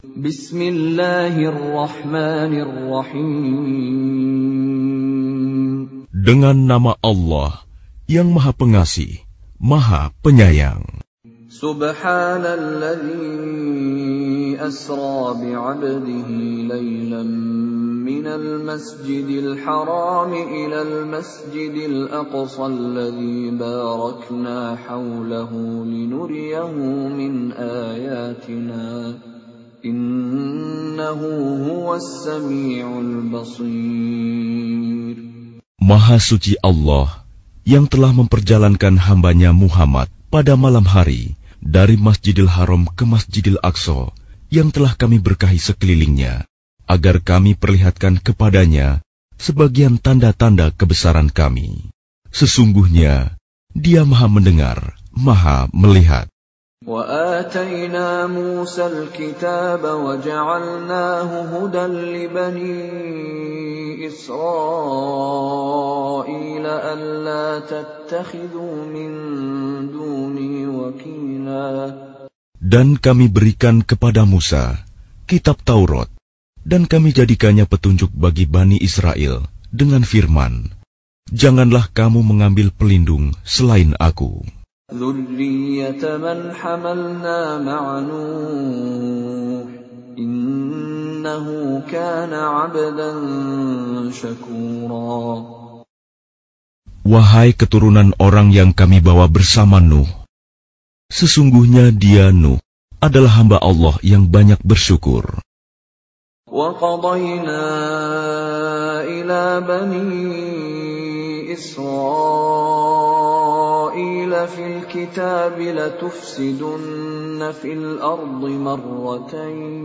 Bismillahirrahmanirrahim. Dengan nama Allah yang Maha Pengasih, Maha Penyayang. Subhanalladzi asra bi'abdihi laylan minal masjidil haram ilal masjidil aqsa alladzi barakna hawlahu linuriyahu min ayatina. Maha suci Allah yang telah memperjalankan hambanya Muhammad pada malam hari dari Masjidil Haram ke Masjidil Aqsa yang telah kami berkahi sekelilingnya, agar kami perlihatkan kepadanya sebagian tanda-tanda kebesaran kami. Sesungguhnya, dia maha mendengar, maha melihat. واتينا موسى الكتاب وجعلناه هدى لبني اسرائيل الا تتخذوا من دوني وكيلا Dan kami berikan kepada Musa kitab Taurat, dan kami jadikannya petunjuk bagi Bani Israel dengan firman, Janganlah kamu mengambil pelindung selain aku. ذرية من حملنا مع نوح إنه كان عبدا شكورا Wahai keturunan orang yang kami bawa bersama Nuh, sesungguhnya dia Nuh adalah hamba Allah yang banyak bersyukur. وقضينا إلى بني إسرائيل في الكتاب لتفسدن في الأرض مرتين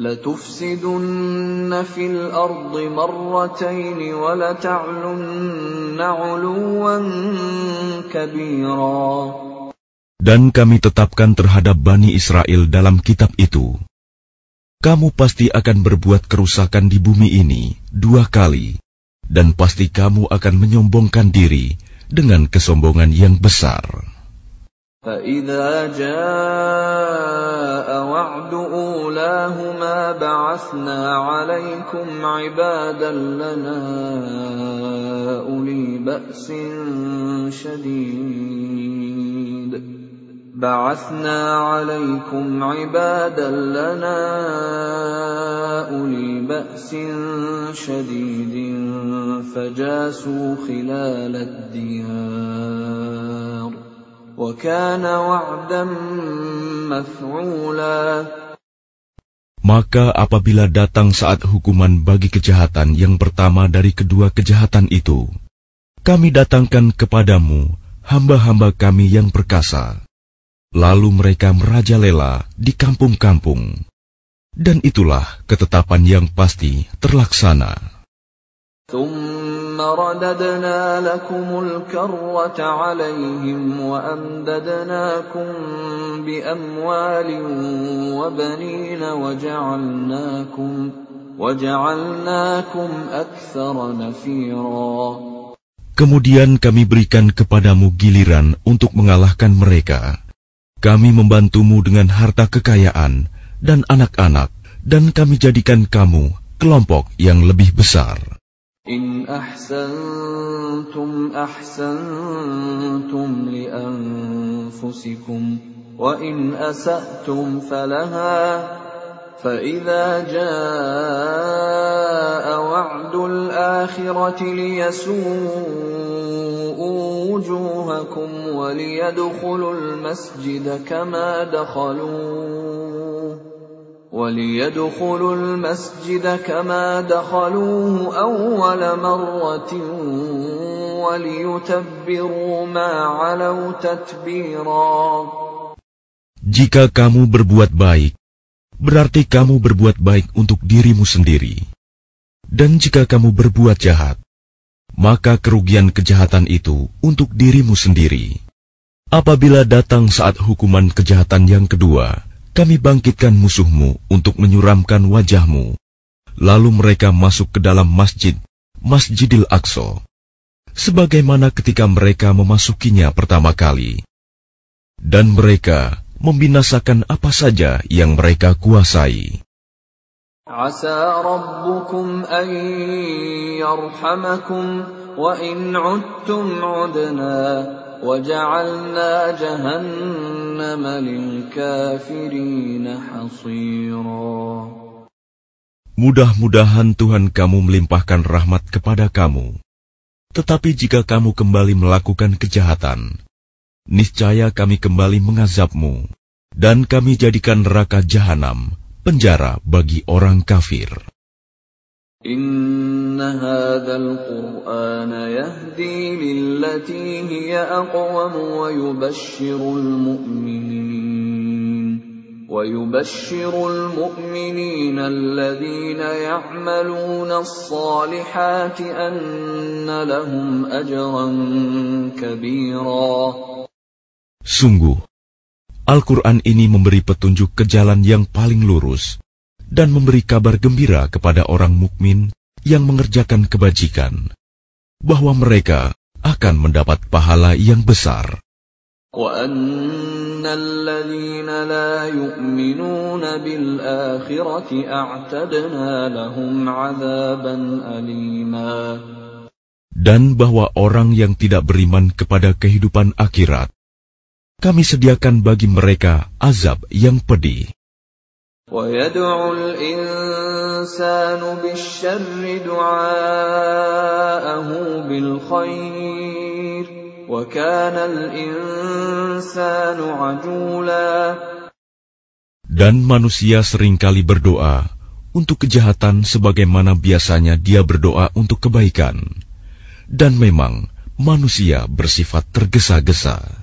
لتفسدن في الأرض مرتين ولتعلن علوا كبيرا Dan kami tetapkan terhadap Bani Israel dalam kitab itu, kamu pasti akan berbuat kerusakan di bumi ini dua kali, dan pasti kamu akan menyombongkan diri dengan kesombongan yang besar. فإذا جاء وعد أولاهما بعثنا عليكم عبادا لنا أولي بأس شديد بعثنا عليكم عبادا لنا أولي بأس شديد فجاسوا خلال الديار وكان وعدا مفعولا Maka apabila datang saat hukuman bagi kejahatan yang pertama dari kedua kejahatan itu, kami datangkan kepadamu hamba-hamba kami yang perkasa. Lalu mereka merajalela di kampung-kampung. Dan itulah ketetapan yang pasti terlaksana. Kemudian kami berikan kepadamu giliran untuk mengalahkan mereka. Kami membantumu dengan harta kekayaan dan anak-anak, dan kami jadikan kamu kelompok yang lebih besar. إن أحسنتم أحسنتم لأنفسكم وإن أسأتم فلها فإذا جاء وعد الآخرة ليسوءوا وجوهكم وليدخلوا المسجد كما دخلوه وليدخلوا المسجد كما دخلوه أول مرة وليتبروا ما علوا تتبيرا Jika kamu berbuat baik, berarti kamu berbuat baik untuk dirimu sendiri. Dan jika kamu berbuat jahat, maka kerugian kejahatan itu untuk dirimu sendiri. Apabila datang saat hukuman kejahatan yang kedua, kami bangkitkan musuhmu untuk menyuramkan wajahmu. Lalu mereka masuk ke dalam masjid, Masjidil Aqsa, sebagaimana ketika mereka memasukinya pertama kali. Dan mereka membinasakan apa saja yang mereka kuasai. عسى ربكم أن يرحمكم وإن عدتم عدنا وجعلنا جهنم للكافرين حصيرا Mudah-mudahan Tuhan kamu melimpahkan rahmat kepada kamu. Tetapi jika kamu kembali melakukan kejahatan, niscaya kami kembali mengazabmu, dan kami jadikan neraka jahanam penjara bagi orang kafir. إن هذا القرآن يهدي للتي هي أقوم ويبشر المؤمنين ويبشر المؤمنين الذين يعملون الصالحات أن لهم أجرا كبيرا Sungguh, Al-Quran ini memberi petunjuk ke jalan yang paling lurus dan memberi kabar gembira kepada orang mukmin yang mengerjakan kebajikan, bahwa mereka akan mendapat pahala yang besar. Dan bahwa orang yang tidak beriman kepada kehidupan akhirat, kami sediakan bagi mereka azab yang pedih. Dan manusia sering kali berdoa untuk kejahatan sebagaimana biasanya dia berdoa untuk kebaikan. Dan memang manusia bersifat tergesa-gesa.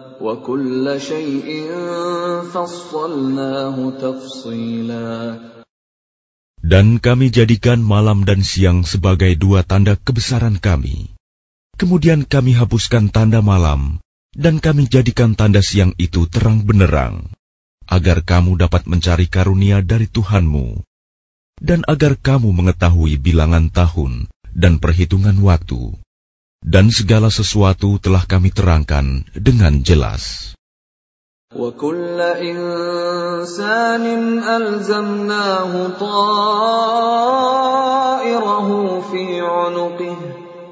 Dan kami jadikan malam dan siang sebagai dua tanda kebesaran kami. Kemudian kami hapuskan tanda malam, dan kami jadikan tanda siang itu terang benerang, agar kamu dapat mencari karunia dari Tuhanmu, dan agar kamu mengetahui bilangan tahun dan perhitungan waktu Dan segala sesuatu telah kami terangkan dengan jelas. وكل إنسان ألزمناه طائره في عنقه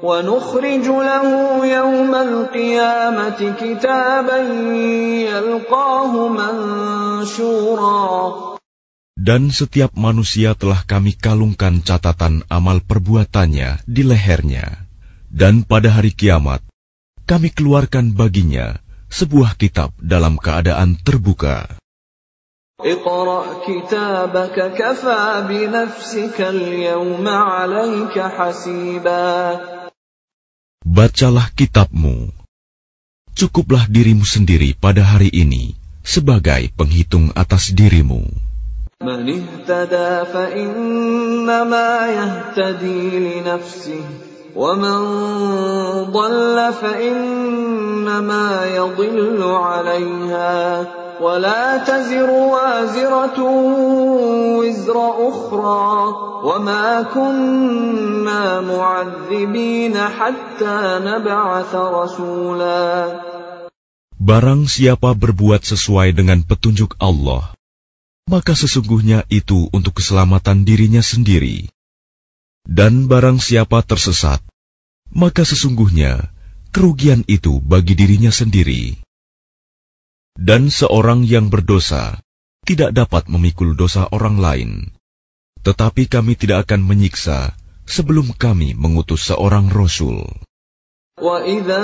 ونخرج له يوم القيامة كتابا يلقاه منشورا Dan setiap manusia telah kami kalungkan catatan amal perbuatannya di lehernya. Dan pada hari kiamat, kami keluarkan baginya sebuah kitab dalam keadaan terbuka. اقرأ كتابك كفى بنفسك اليوم عليك حسيبا Bacalah kitabmu. Cukuplah dirimu sendiri pada hari ini sebagai penghitung atas dirimu. من اهتدى فإنما يهتدي لنفسه ومن ضل فإنما يضل عليها ولا تزر وازرة وزر أخرى وما كنا معذبين حتى نبعث رسولا Barang siapa berbuat sesuai dengan petunjuk Allah, maka sesungguhnya itu untuk keselamatan dirinya sendiri. Dan barang siapa tersesat, maka sesungguhnya kerugian itu bagi dirinya sendiri. Dan seorang yang berdosa tidak dapat memikul dosa orang lain, tetapi kami tidak akan menyiksa sebelum kami mengutus seorang rasul. وإذا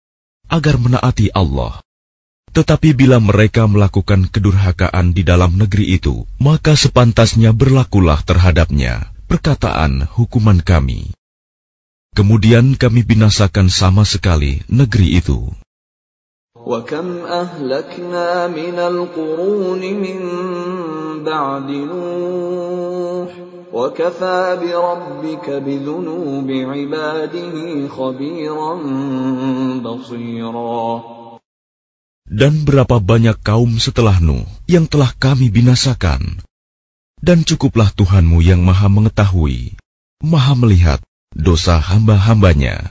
agar menaati Allah. Tetapi bila mereka melakukan kedurhakaan di dalam negeri itu, maka sepantasnya berlakulah terhadapnya perkataan hukuman kami. Kemudian kami binasakan sama sekali negeri itu. وكم أهلكنا من القرون من بعد نوح وكفى بربك بذنوب عباده خبيرا بصيرا Dan berapa banyak kaum setelah Nuh yang telah kami binasakan. Dan cukuplah Tuhanmu yang maha mengetahui, maha melihat dosa hamba-hambanya.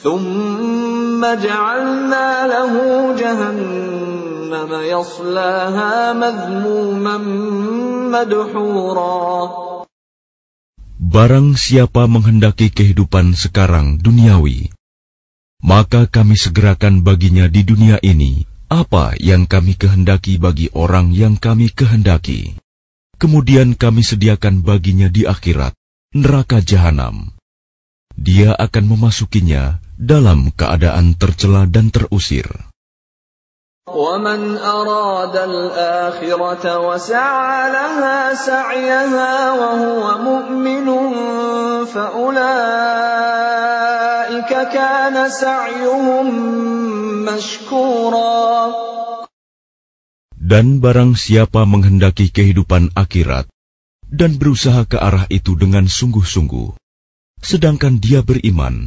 ثم جعلنا له جهنم يصلاها مذموما مدحورا Barang siapa menghendaki kehidupan sekarang duniawi, maka kami segerakan baginya di dunia ini apa yang kami kehendaki bagi orang yang kami kehendaki. Kemudian kami sediakan baginya di akhirat neraka jahanam. Dia akan memasukinya dalam keadaan tercela dan terusir. ومن أراد الآخرة وسعى لها سعيها وهو مؤمن فأولئك كان سعيهم مشكورا Dan barang siapa menghendaki kehidupan akhirat dan berusaha ke arah itu dengan sungguh-sungguh, sedangkan dia beriman,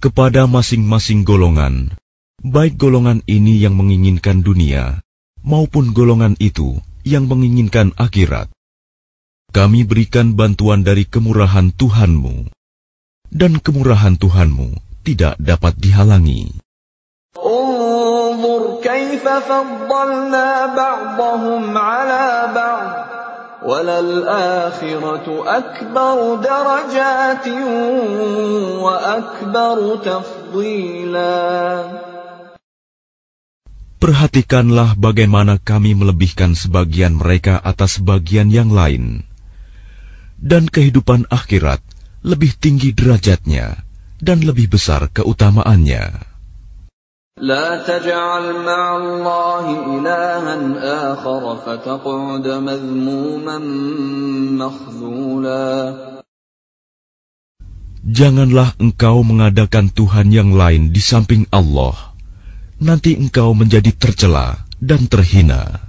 kepada masing-masing golongan, baik golongan ini yang menginginkan dunia maupun golongan itu yang menginginkan akhirat. Kami berikan bantuan dari kemurahan Tuhanmu, dan kemurahan Tuhanmu tidak dapat dihalangi. وللآخرة أكبر درجات وأكبر تفضيلا Perhatikanlah bagaimana kami melebihkan sebagian mereka atas bagian yang lain. Dan kehidupan akhirat lebih tinggi derajatnya dan lebih besar keutamaannya. لا تجعل مع الله إلها آخر فتقعد مذموما مخذولا Janganlah engkau mengadakan Tuhan yang lain di samping Allah. Nanti engkau menjadi tercela dan terhina.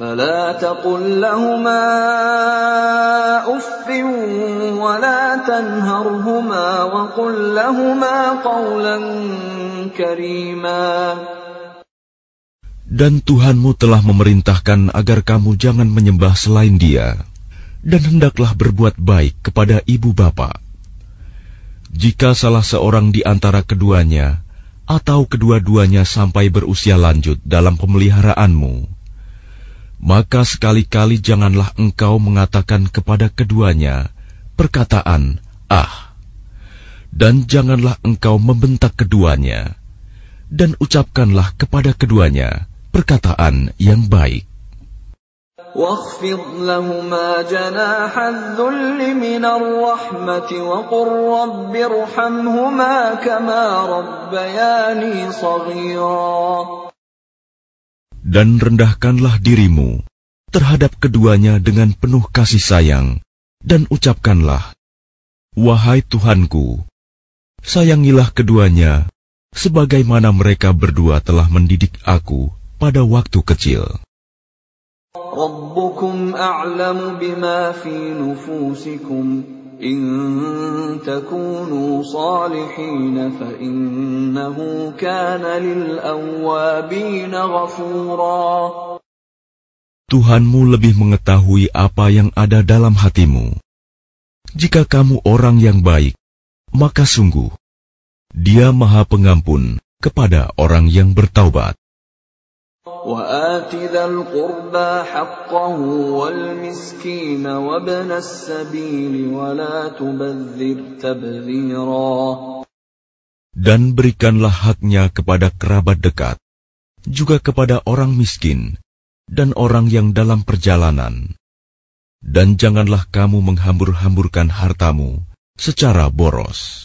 فلا تقل لهما اف ولا تنهرهما وقل لهما قولا كريما Dan Tuhanmu telah memerintahkan agar kamu jangan menyembah selain dia, dan hendaklah berbuat baik kepada ibu bapa. Jika salah seorang di antara keduanya, atau kedua-duanya sampai berusia lanjut dalam pemeliharaanmu, maka sekali-kali janganlah engkau mengatakan kepada keduanya perkataan "ah", Dan janganlah engkau membentak keduanya, dan ucapkanlah kepada keduanya perkataan yang baik. واخفض لهما جناح الذل من الرحمة وقل رب ارحمهما كما ربياني صغيرا dan rendahkanlah dirimu terhadap keduanya dengan penuh kasih sayang, dan ucapkanlah, Wahai Tuhanku, sayangilah keduanya, sebagaimana mereka berdua telah mendidik aku pada waktu kecil. Rabbukum a'lamu bima fi nufusikum. إن تكونوا صالحين فإنه كان للأوابين غفورا Tuhanmu lebih mengetahui apa yang ada dalam hatimu. Jika kamu orang yang baik, maka sungguh Dia Maha Pengampun kepada orang yang bertaubat. وآت ذا القربى حقه والمسكين وابن السبيل ولا تبذر تبذيرا Dan berikanlah haknya kepada kerabat dekat, juga kepada orang miskin, dan orang yang dalam perjalanan. Dan janganlah kamu menghambur-hamburkan hartamu secara boros.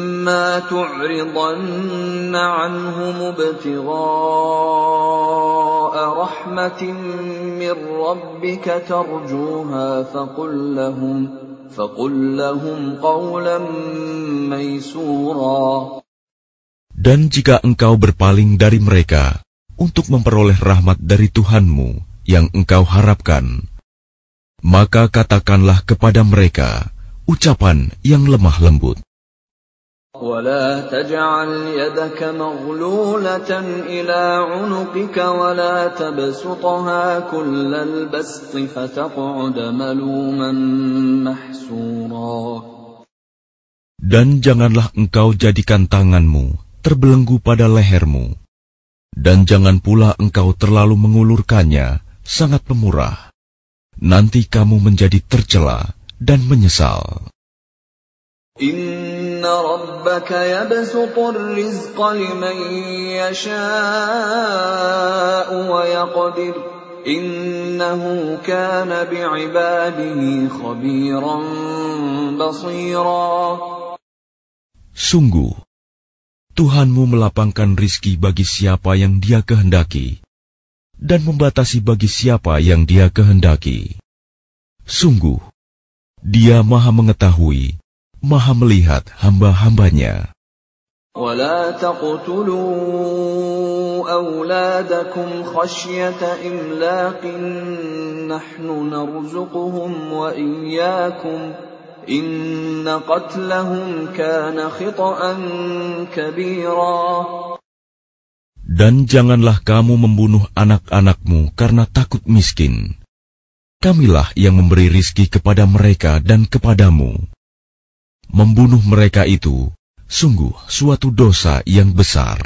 وإما تعرضن عنهم ابتغاء رحمة من ربك ترجوها فقل لهم فقل لهم قولا ميسورا Dan jika engkau berpaling dari mereka untuk memperoleh rahmat dari Tuhanmu yang engkau harapkan, maka katakanlah kepada mereka ucapan yang lemah lembut. ولا تجعل يدك مغلولة إلى عنقك ولا تبسطها كل البسط فتقعد ملوما محسورا Dan janganlah engkau jadikan tanganmu terbelenggu pada lehermu, dan jangan pula engkau terlalu mengulurkannya sangat pemurah. Nanti kamu menjadi tercela dan menyesal. إن ربك يبسط الرزق لمن يشاء ويقدر إنه كان بعباده خبيرا بصيرا Sungguh, Tuhanmu melapangkan rizki bagi siapa yang dia kehendaki, dan membatasi bagi siapa yang dia kehendaki. Sungguh, dia maha mengetahui, maha melihat hamba-hambanya. ولا تقتلوا أولادكم خشية إملاق نحن نرزقهم وإياكم إن قتلهم كان خطأ كبيرا Dan janganlah kamu membunuh anak-anakmu karena takut miskin. Kamilah yang memberi rizki kepada mereka dan kepadamu. membunuh mereka itu sungguh suatu dosa yang besar.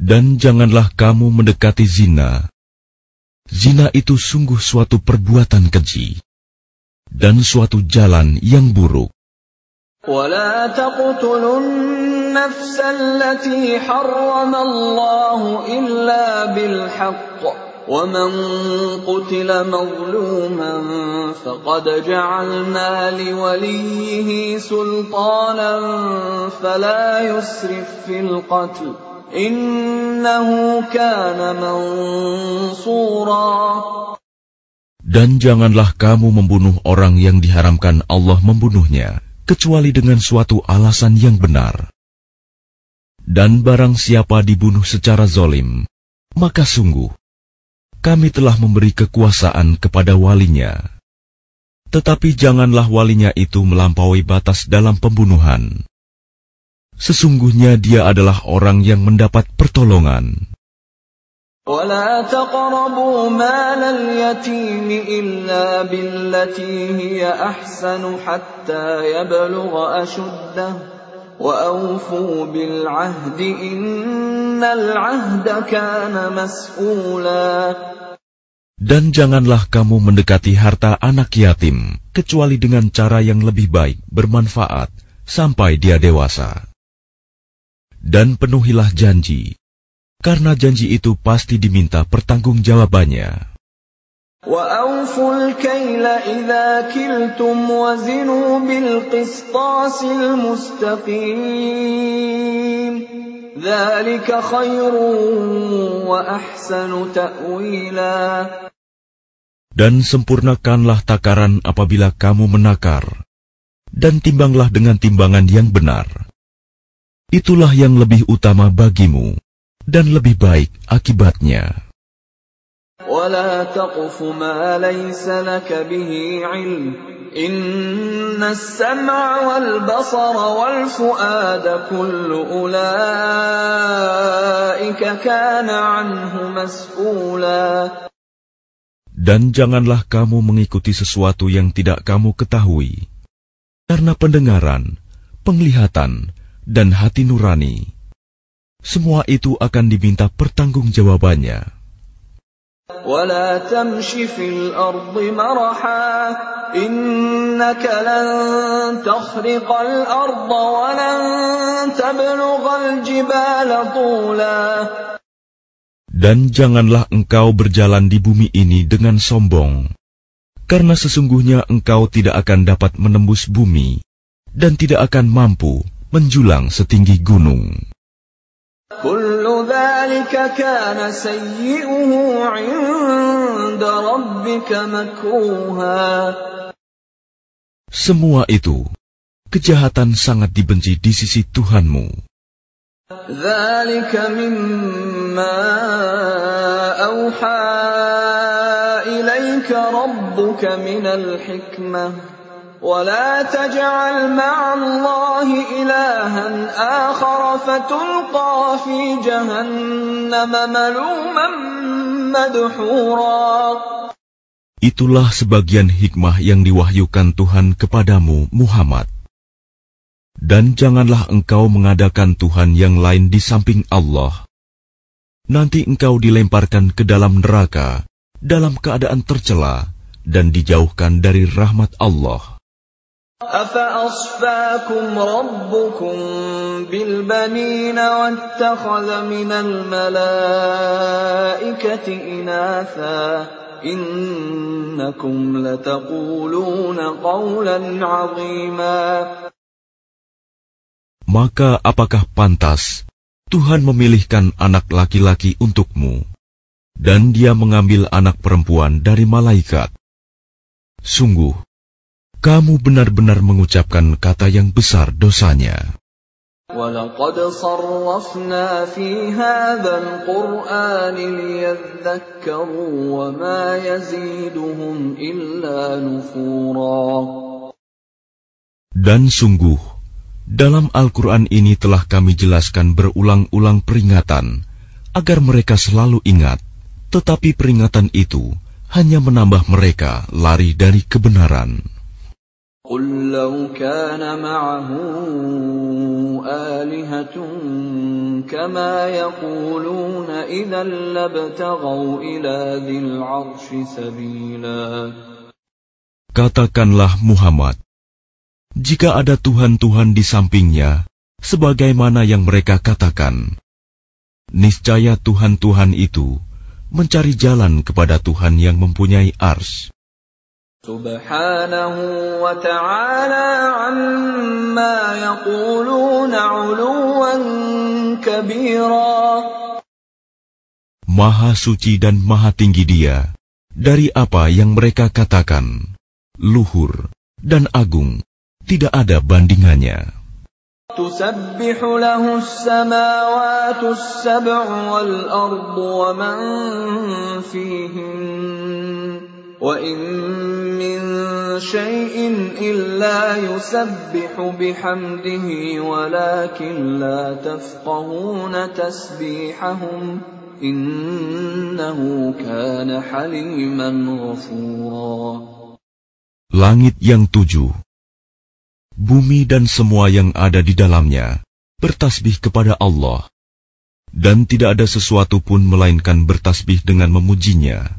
Dan janganlah kamu mendekati zina. Zina itu sungguh suatu perbuatan keji dan suatu jalan yang buruk. ولا تقتلوا النفس التي حرم الله إلا بالحق ومن قتل مظلوما فقد جعلنا لوليه سلطانا فلا يسرف في القتل إنه كان منصورا Dan janganlah kamu membunuh orang yang diharamkan Allah membunuhnya, kecuali dengan suatu alasan yang benar. Dan barang siapa dibunuh secara zolim, maka sungguh, kami telah memberi kekuasaan kepada walinya. Tetapi janganlah walinya itu melampaui batas dalam pembunuhan. Sesungguhnya dia adalah orang yang mendapat pertolongan. ولا تقربوا مال اليتيم إلا بالتي هي أحسن حتى يبلغ أشده وأوفوا بالعهد إن العهد كان مسؤولا Dan janganlah kamu mendekati harta anak yatim, kecuali dengan cara yang lebih baik, bermanfaat, sampai dia dewasa. Dan penuhilah janji, karena janji itu pasti diminta pertanggungjawabannya. وأوفوا الكيل إذا كلتم وزنوا بالقسطاس المستقيم ذلك خير وأحسن تأويلا Dan sempurnakanlah takaran apabila kamu menakar, dan timbanglah dengan timbangan yang benar. Itulah yang lebih utama bagimu, dan lebih baik akibatnya. ولا تقف ما ليس لك به علم إن السمع والبصر والفؤاد كل أولئك كان عنه مسؤولا Dan janganlah kamu mengikuti sesuatu yang tidak kamu ketahui, karena pendengaran, penglihatan, dan hati nurani, semua itu akan diminta pertanggungjawabannya. ولا تمش في الأرض مرحا إنك لن تخرق الأرض ولن تبلغ الجبال طولا Dan janganlah engkau berjalan di bumi ini dengan sombong, karena sesungguhnya engkau tidak akan dapat menembus bumi dan tidak akan mampu menjulang setinggi gunung. Semua itu kejahatan sangat dibenci di sisi Tuhanmu. ولا تجعل مع الله إلها آخر فتلقى في جهنم ملوما مدحورا Itulah sebagian hikmah yang diwahyukan Tuhan kepadamu, Muhammad. Dan janganlah engkau mengadakan Tuhan yang lain di samping Allah. Nanti engkau dilemparkan ke dalam neraka dalam keadaan tercela dan dijauhkan dari rahmat Allah. أفأصفاكم ربكم بالبنين واتخذ من الملائكة إناثا إنكم لتقولون قولا عظيما Maka apakah pantas Tuhan memilihkan anak laki-laki untukmu, dan dia mengambil anak perempuan dari malaikat? Sungguh, kamu benar-benar mengucapkan kata yang besar dosanya. ولقد صرفنا في هذا القرآن ليذكروا وما يزيدهم إلا نفورا Dan sungguh, dalam Al-Quran ini telah kami jelaskan berulang-ulang peringatan, agar mereka selalu ingat, tetapi peringatan itu hanya menambah mereka lari dari kebenaran. قل لو كان معه آلهة كما يقولون إذا لابتغوا إلى ذي العرش سبيلا Katakanlah Muhammad, jika ada Tuhan-Tuhan di sampingnya, sebagaimana yang mereka katakan, niscaya Tuhan-Tuhan itu mencari jalan kepada Tuhan yang mempunyai ars. سبحانه وتعالى عما يقولون علوا كبيرا Maha suci dan maha tinggi dia dari apa yang mereka katakan, luhur dan agung, tidak ada bandingannya. تسبح له السماوات السبع والأرض ومن فيهن وإن من شيء إلا يسبح بحمده ولكن لا تفقهون تسبيحهم إنه كان حليما غفورا Langit yang tujuh bumi dan semua yang ada di dalamnya bertasbih kepada Allah, dan tidak ada sesuatu pun melainkan bertasbih dengan memujinya.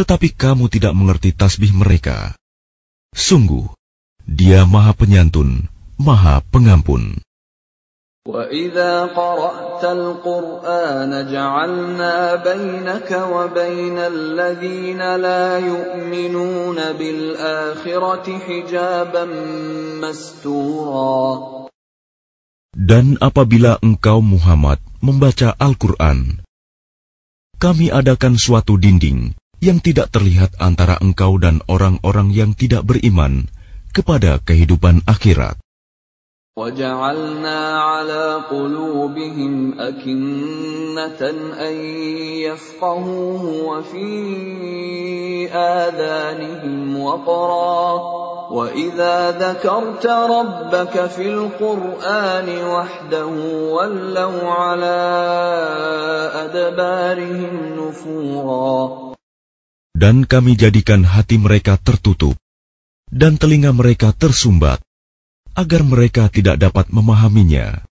Tetapi kamu tidak mengerti tasbih mereka. Sungguh, Dia Maha Penyantun, Maha Pengampun. وَإِذَا قَرَأْتَ الْقُرْآنَ جَعَلْنَا بَيْنَكَ وَبَيْنَ الَّذِينَ لَا يُؤْمِنُونَ بِالْآخِرَةِ حِجَابًا مَسْتُورًا Dan apabila engkau Muhammad membaca Al-Quran, kami adakan suatu dinding yang tidak terlihat antara engkau dan orang-orang yang tidak beriman kepada kehidupan akhirat. وجعلنا على قلوبهم أكنة أن يفقهوه وفي آذانهم وقرا وإذا ذكرت ربك في القرآن وحده ولوا على أدبارهم نفورا dan kami jadikan hati mereka tertutup, dan telinga mereka tersumbat, agar mereka tidak dapat memahaminya.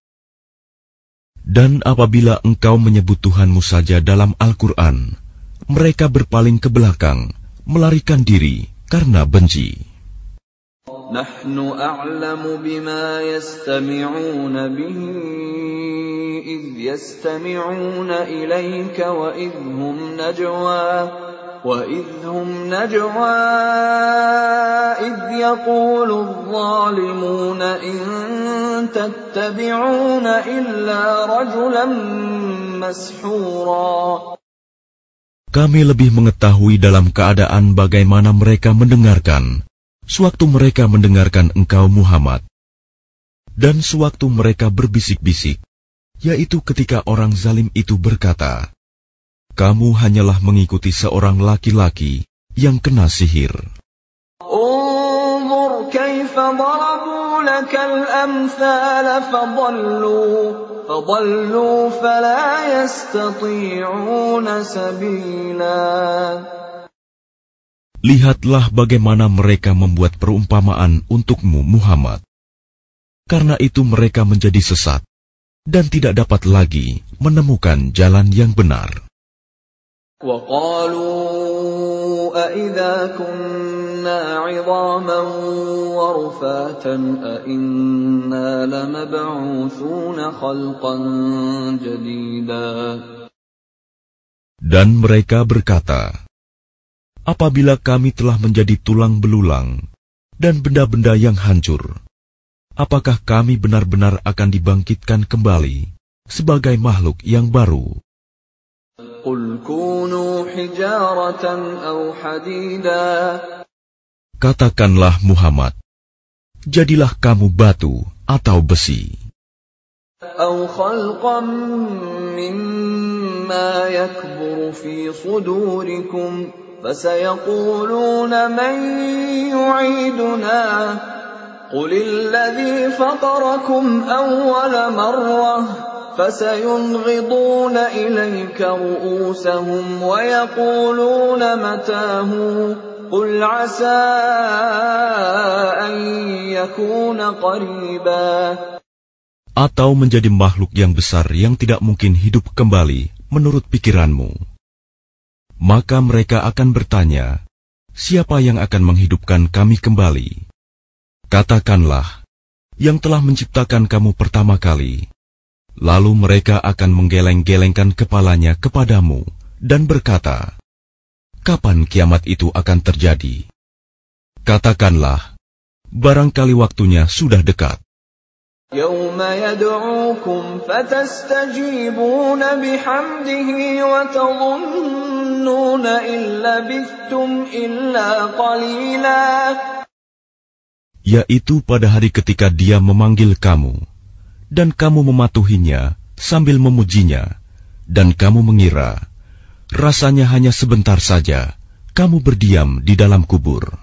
Dan apabila engkau menyebut Tuhanmu saja dalam Al-Quran, mereka berpaling ke belakang, melarikan diri karena benci. نحن أعلم بما يستمعون به إذ يستمعون إليك وإذ هم نجوى وإذ هم نجوى إذ يقول الظالمون إن تتبعون إلا رجلا مسحورا Kami lebih mengetahui dalam keadaan bagaimana mereka mendengarkan, sewaktu mereka mendengarkan engkau Muhammad, dan sewaktu mereka berbisik-bisik, yaitu ketika orang zalim itu berkata, kamu hanyalah mengikuti seorang laki-laki yang kena sihir. Lihatlah bagaimana mereka membuat perumpamaan untukmu, Muhammad. Karena itu, mereka menjadi sesat dan tidak dapat lagi menemukan jalan yang benar. Dan mereka berkata, Apabila kami telah menjadi tulang belulang dan benda-benda yang hancur, apakah kami benar-benar akan dibangkitkan kembali sebagai makhluk yang baru? قل كونوا حجارة أو حديدا Katakanlah Muhammad, jadilah kamu batu atau besi, أو خلقا مما يكبر في صدوركم فسيقولون من يعيدنا قل الذي فطركم أول مرة فسينغضون إليك رؤوسهم ويقولون متاه قل عسى أن يكون قريبا atau menjadi makhluk yang besar yang tidak mungkin hidup kembali menurut pikiranmu. Maka mereka akan bertanya, siapa yang akan menghidupkan kami kembali? Katakanlah, yang telah menciptakan kamu pertama kali. Lalu mereka akan menggeleng-gelengkan kepalanya kepadamu dan berkata, Kapan kiamat itu akan terjadi? Katakanlah, barangkali waktunya sudah dekat. يوم يدعوكم فتستجيبون بحمده وتظنون إن لبثتم إلا قليلا yaitu pada hari ketika dia memanggil kamu, dan kamu mematuhinya sambil memujinya, dan kamu mengira rasanya hanya sebentar saja kamu berdiam di dalam kubur.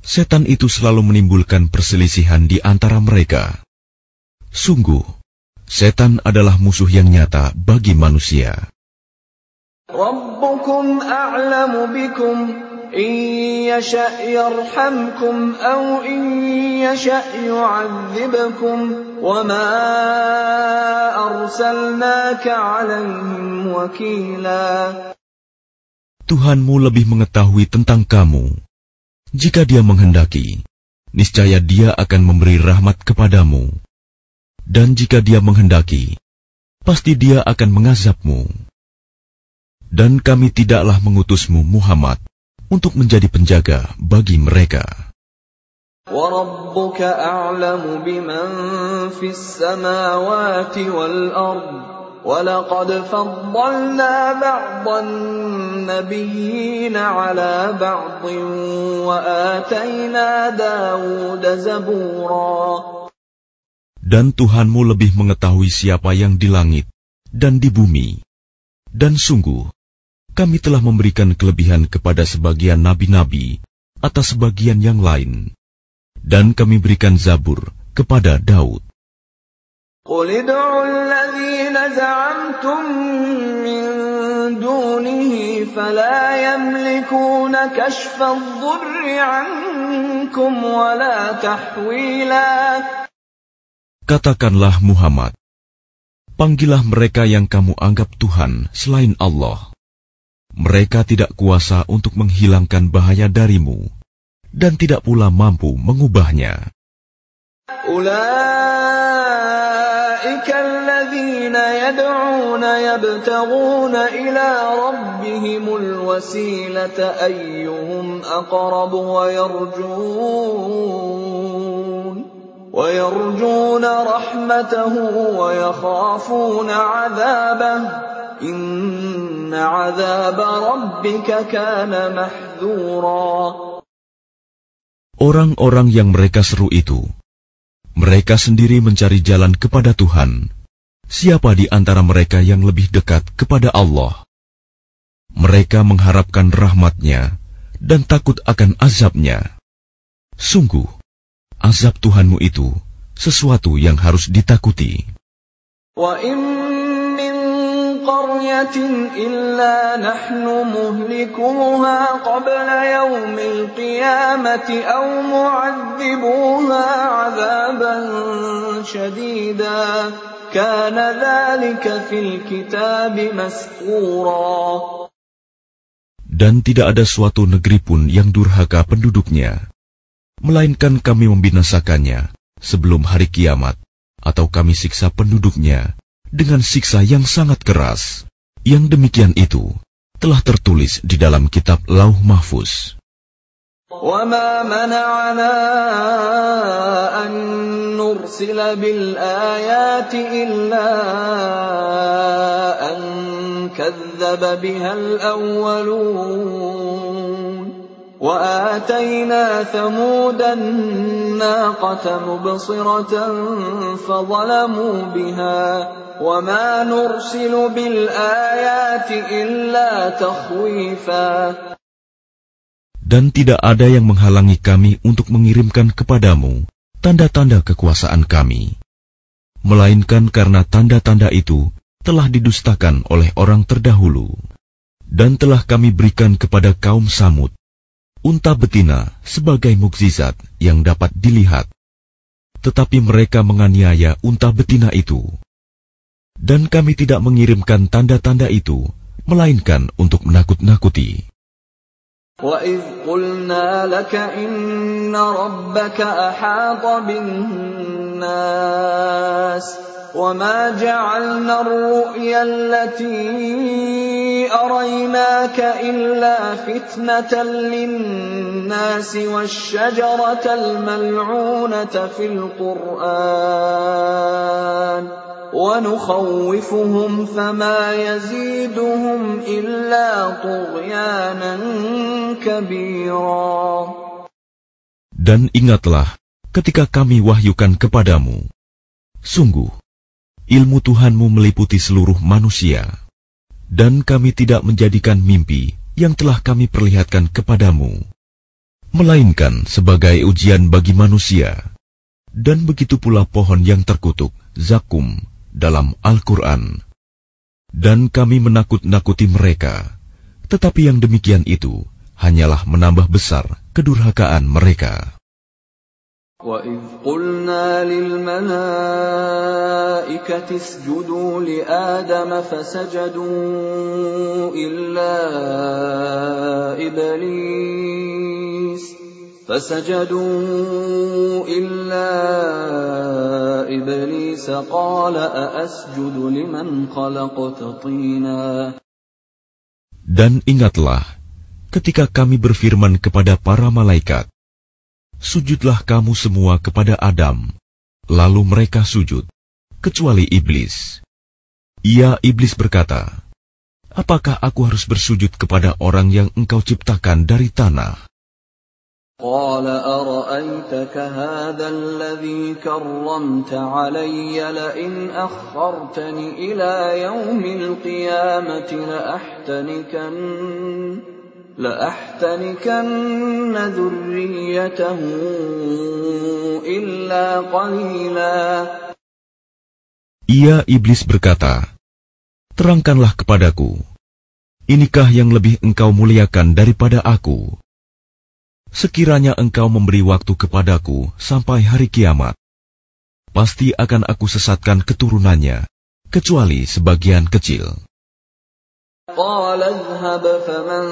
setan itu selalu menimbulkan perselisihan di antara mereka. Sungguh, setan adalah musuh yang nyata bagi manusia. Rabbukum a'lamu bikum Tuhanmu lebih mengetahui tentang kamu Jika dia menghendaki, niscaya dia akan memberi rahmat kepadamu. Dan jika dia menghendaki, pasti dia akan mengazabmu. Dan kami tidaklah mengutusmu Muhammad untuk menjadi penjaga bagi mereka. وربك أعلم بمن في السماوات والأرض ولقد فضلنا بعض النبيين على بعض وآتينا داود زبورا Dan Tuhanmu lebih mengetahui siapa yang di langit dan di bumi. Dan sungguh, kami telah memberikan kelebihan kepada sebagian nabi-nabi atas sebagian yang lain. Dan kami berikan zabur kepada Daud. قل ادعوا الذين زعمتم من دونه فلا يملكون كشف الضر عنكم ولا تحويلا Katakanlah Muhammad, panggillah mereka yang kamu anggap Tuhan selain Allah. Mereka tidak kuasa untuk menghilangkan bahaya darimu dan tidak pula mampu mengubahnya. أولئك الذين يدعون يبتغون إلى ربهم الوسيلة أيهم أقرب ويرجون ويرجون رحمته ويخافون عذابه إن عذاب ربك كان محذورا. Orang-orang yang mereka seru itu, mereka sendiri mencari jalan kepada Tuhan. Siapa di antara mereka yang lebih dekat kepada Allah? Mereka mengharapkan rahmatnya dan takut akan azabnya. Sungguh, azab Tuhanmu itu sesuatu yang harus ditakuti. قرية إلا نحن مهلكوها قبل يوم القيامة أو معذبوها عذابا شديدا كان ذلك في الكتاب مسطورا Dan tidak ada suatu negeri pun yang durhaka penduduknya, melainkan kami membinasakannya sebelum hari kiamat, atau kami siksa penduduknya dengan siksa yang sangat keras. Yang demikian itu telah tertulis di dalam kitab Lauh Mahfuz. وما منعنا أن نرسل بالآيات إلا أن كذب بها الأولون وآتينا ثمود الناقة مبصرة فظلموا بها وما نرسل بالآيات إلا تخويفا Dan tidak ada yang menghalangi kami untuk mengirimkan kepadamu tanda-tanda kekuasaan kami, melainkan karena tanda-tanda itu telah didustakan oleh orang terdahulu, dan telah kami berikan kepada kaum Samud unta betina sebagai mukjizat yang dapat dilihat, tetapi mereka menganiaya unta betina itu, dan kami tidak mengirimkan tanda-tanda itu, melainkan untuk menakut-nakuti. وَإِذْ قُلْنَا لَكَ إِنَّ رَبَّكَ أَحَاطَ بِالنَّاسِ وما جعلنا الرؤيا التي أريناك إلا فتنة للناس والشجرة الملعونة في القرآن ونخوفهم فما يزيدهم إلا طغيانا كبيرا. Dan ingatlah ketika kami wahyukan kepadamu, sungguh ilmu Tuhanmu meliputi seluruh manusia, dan kami tidak menjadikan mimpi yang telah kami perlihatkan kepadamu, melainkan sebagai ujian bagi manusia. Dan begitu pula pohon yang terkutuk, zakum, dalam Al-Quran. Dan kami menakut-nakuti mereka, tetapi yang demikian itu hanyalah menambah besar kedurhakaan mereka. وَإِذْ قُلْنَا لِلْمَلَائِكَةِ اسْجُدُوا لِآدَمَ فَسَجَدُوا إِلَّا إِبْلِيسَ فَسَجَدُوا إِلَّا إِبْلِيسَ قَالَ أَأَسْجُدُ لِمَنْ خَلَقْتَ طِينًا Dan ingatlah ketika kami berfirman kepada para malaikat, sujudlah kamu semua kepada Adam. Lalu mereka sujud, kecuali iblis. Ia iblis berkata, Apakah aku harus bersujud kepada orang yang engkau ciptakan dari tanah? قال أرأيتك هذا الذي كرمت علي لئن أخرتني إلى يوم القيامة لأحتنكن لأحتنكن ذريته إلا قليلا Ia iblis berkata, Terangkanlah kepadaku, inikah yang lebih engkau muliakan daripada aku? Sekiranya engkau memberi waktu kepadaku sampai hari kiamat, pasti akan aku sesatkan keturunannya, kecuali sebagian kecil. قال اذهب فمن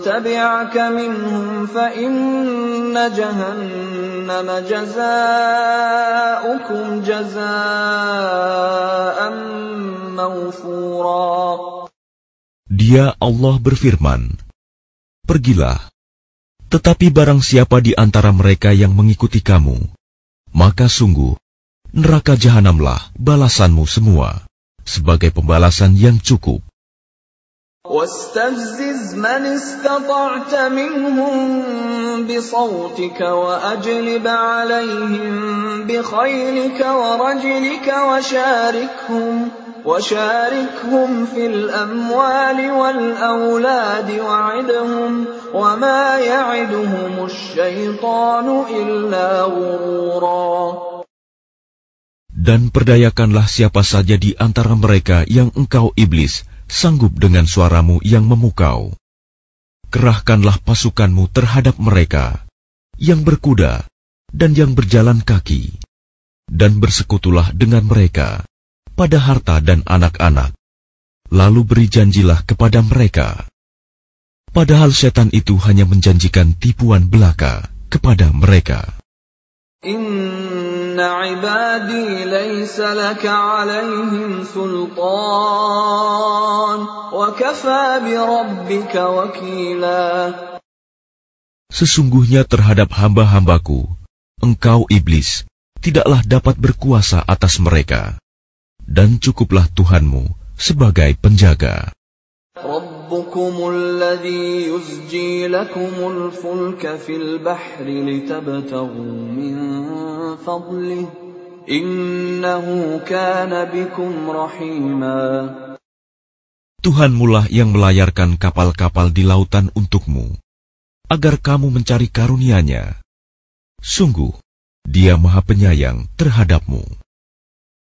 تبعك منهم فإن جهنم جزاؤكم جزاء موفورا Dia Allah berfirman, Pergilah, tetapi barang siapa di antara mereka yang mengikuti kamu, maka sungguh, neraka jahanamlah balasanmu semua, sebagai pembalasan yang cukup. واستفزز من استطعت منهم بصوتك وأجلب عليهم بخيلك ورجلك وشاركهم وشاركهم في الأموال والأولاد وعدهم وما يعدهم الشيطان إلا غرورا. Dan perdayakanlah siapa saja di antara mereka yang engkau iblis. Sanggup dengan suaramu yang memukau. Kerahkanlah pasukanmu terhadap mereka yang berkuda dan yang berjalan kaki, dan bersekutulah dengan mereka pada harta dan anak-anak. Lalu beri janjilah kepada mereka. Padahal setan itu hanya menjanjikan tipuan belaka kepada mereka. عبادي ليس لك عليهم سلطان وكفى بربك وكيلا Sesungguhnya terhadap hamba-hambaku, engkau iblis tidaklah dapat berkuasa atas mereka, dan cukuplah Tuhanmu sebagai penjaga. ربكم الذي يزجي لكم الفلك في البحر لتبتغوا من فضله إنه كان بكم رحيما Tuhanmulah yang melayarkan kapal-kapal di lautan untukmu, agar kamu mencari karunia-Nya. Sungguh, Dia Maha Penyayang terhadapmu.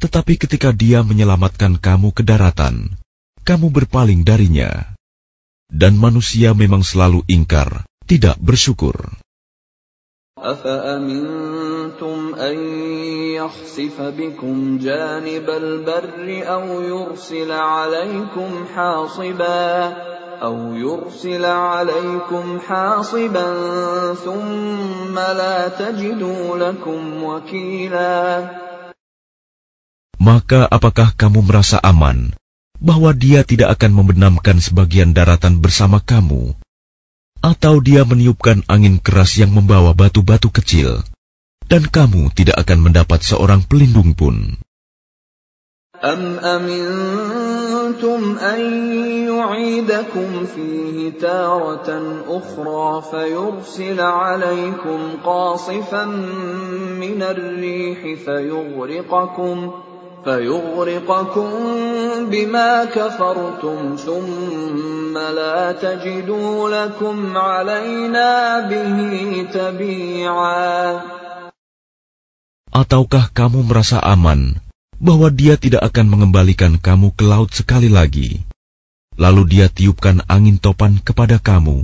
Tetapi ketika dia menyelamatkan kamu ke daratan, kamu berpaling darinya. Dan manusia memang selalu ingkar, tidak bersyukur. أفأمنتم أن يخسف بكم جانب البر أو يرسل عليكم حاصبا أو يرسل عليكم حاصبا ثم لا تجدوا لكم وكيلا Maka apakah kamu merasa aman bahwa dia tidak akan membenamkan sebagian daratan bersama kamu atau dia meniupkan angin keras yang membawa batu-batu kecil, dan kamu tidak akan mendapat seorang pelindung pun. أم أمنتم أن يعيدكم فيه تارة أخرى فيرسل عليكم قاصفا من الريح فيغرقكم فيغرقكم بما كفرتم ثم لا تجدوا لكم علينا به تبيعا Ataukah kamu merasa aman bahwa dia tidak akan mengembalikan kamu ke laut sekali lagi? Lalu dia tiupkan angin topan kepada kamu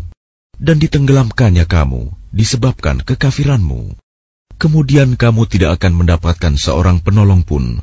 dan ditenggelamkannya kamu disebabkan kekafiranmu. Kemudian kamu tidak akan mendapatkan seorang penolong pun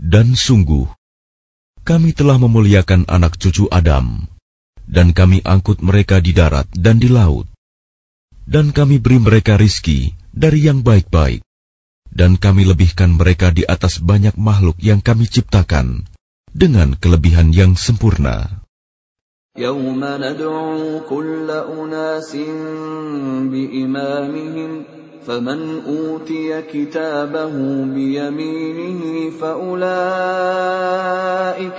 Dan sungguh, kami telah memuliakan anak cucu Adam, dan kami angkut mereka di darat dan di laut. Dan kami beri mereka rizki dari yang baik-baik, dan kami lebihkan mereka di atas banyak makhluk yang kami ciptakan dengan kelebihan yang sempurna. يوم ندعو كل أناس بإمامهم فمن أوتي كتابه بيمينه فأولئك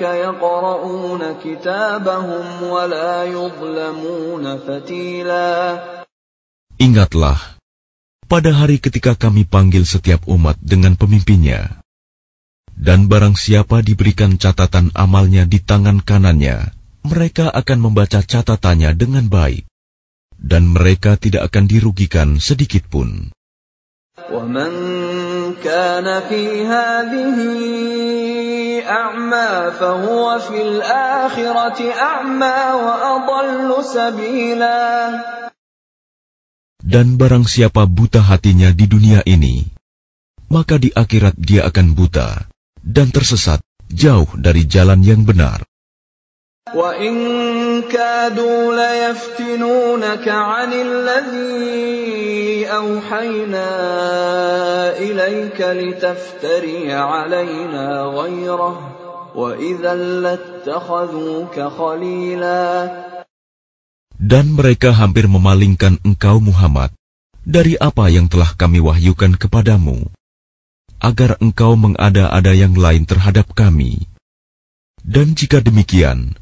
يقرؤون كتابهم ولا يظلمون فتيلا Ingatlah, pada hari ketika kami panggil setiap umat dengan pemimpinnya, dan barang siapa diberikan catatan amalnya di tangan kanannya, mereka akan membaca catatannya dengan baik, dan mereka tidak akan dirugikan sedikit pun. ومن كان في هذه أعمى فهو في الآخرة أعمى وأضل سبيلا Dan barang siapa buta hatinya di dunia ini, maka di akhirat dia akan buta dan tersesat jauh dari jalan yang benar. وإن كادوا ليفتنونك عن الذي أوحينا إليك لتفتري علينا غيره وإذا لاتخذوك خليلا Dan mereka hampir memalingkan engkau Muhammad dari apa yang telah kami wahyukan kepadamu, agar engkau mengada-ada yang lain terhadap kami. Dan jika demikian,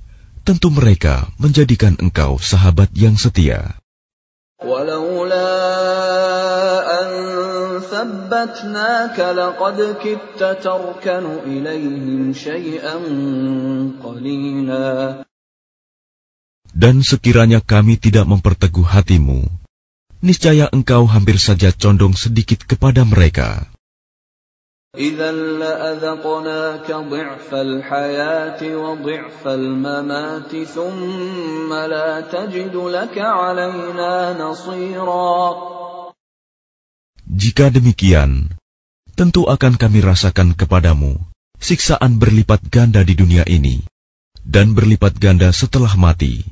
tentu mereka menjadikan engkau sahabat yang setia. ولولا أن ثبتناك لقد كدت تركن إليهم شيئا قليلا Dan sekiranya kami tidak memperteguh hatimu, niscaya engkau hampir saja condong sedikit kepada mereka. Jika demikian, tentu akan kami rasakan kepadamu siksaan berlipat ganda di dunia ini dan berlipat ganda setelah mati.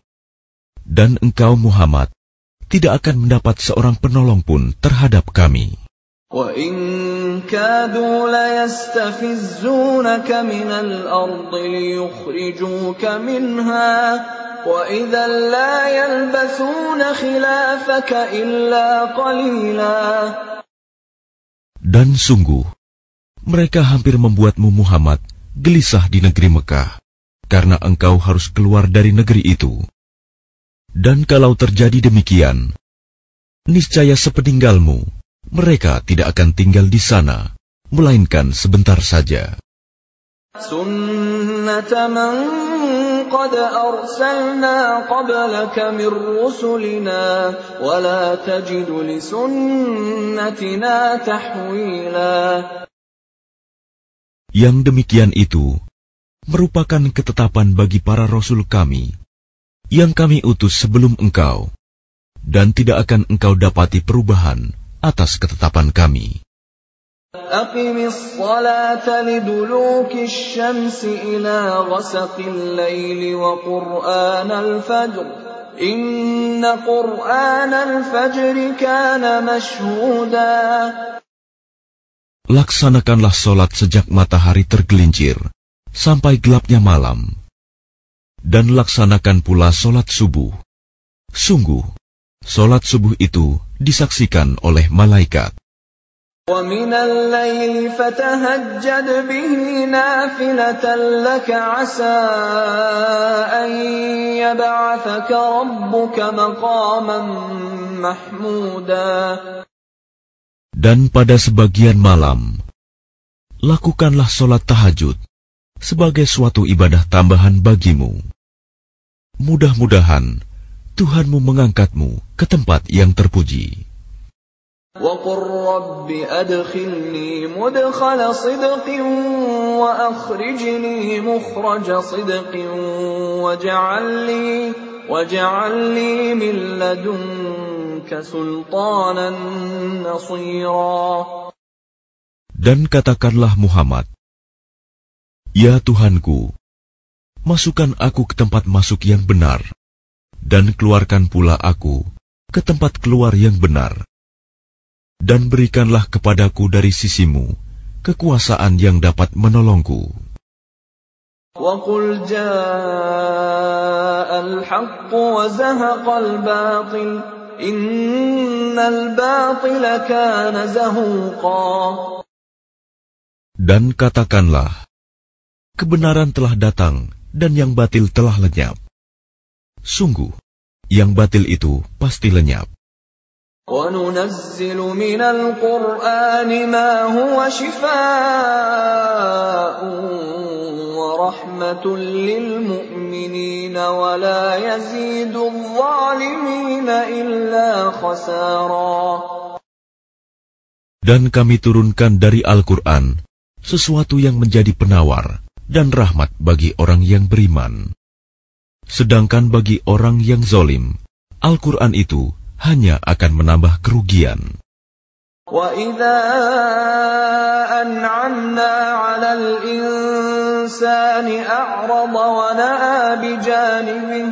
Dan engkau Muhammad tidak akan mendapat seorang penolong pun terhadap kami. كادوا ليستفزونك من الأرض ليخرجوك منها وإذا لا يلبثون خلافك إلا قليلا Dan sungguh, Mereka hampir membuatmu Muhammad gelisah di negeri Mekah, karena engkau harus keluar dari negeri itu. Dan kalau terjadi demikian, niscaya sepeninggalmu, mereka tidak akan tinggal di sana, melainkan sebentar saja. Yang demikian itu merupakan ketetapan bagi para rasul kami yang kami utus sebelum engkau, dan tidak akan engkau dapati perubahan atas ketetapan kami. أقم الصلاة لدلوك الشمس إلى غسق الليل وقرآن الفجر إن قرآن الفجر كان مشهودا Laksanakanlah solat sejak matahari tergelincir sampai gelapnya malam, dan laksanakan pula solat subuh. Sungguh, solat subuh itu disaksikan oleh malaikat. ومن الليل فتهجد به نافلة لك عسى أن يبعثك ربك مقاما محمودا Dan pada sebagian malam, lakukanlah solat tahajud sebagai suatu ibadah tambahan bagimu. Mudah-mudahan Tuhanmu mengangkatmu ke tempat yang terpuji. وقل رب أدخلني مدخل صدق وأخرجني مخرج صدق واجعل لي واجعل لي من لدنك سلطانا نصيرا Dan katakanlah Muhammad, Ya Tuhanku, masukkan aku ke tempat masuk yang benar, dan keluarkan pula aku ke tempat keluar yang benar. Dan berikanlah kepadaku dari sisimu kekuasaan yang dapat menolongku. وقل جاء الحق وزهق الباطل إن الباطل كان زهوقا Dan katakanlah, kebenaran telah datang dan yang batil telah lenyap. Sungguh, yang batil itu pasti lenyap. وننزل من القرآن ما هو شفاء ورحمة للمؤمنين ولا يزيد الظالمين إلا خسارا Dan kami turunkan dari Al-Quran sesuatu yang menjadi penawar dan rahmat bagi orang yang beriman. Sedangkan bagi orang yang zolim, Al-Quran itu hanya akan menambah kerugian. وإذا أنعمنا على الإنسان أعرض ونأى بجانبه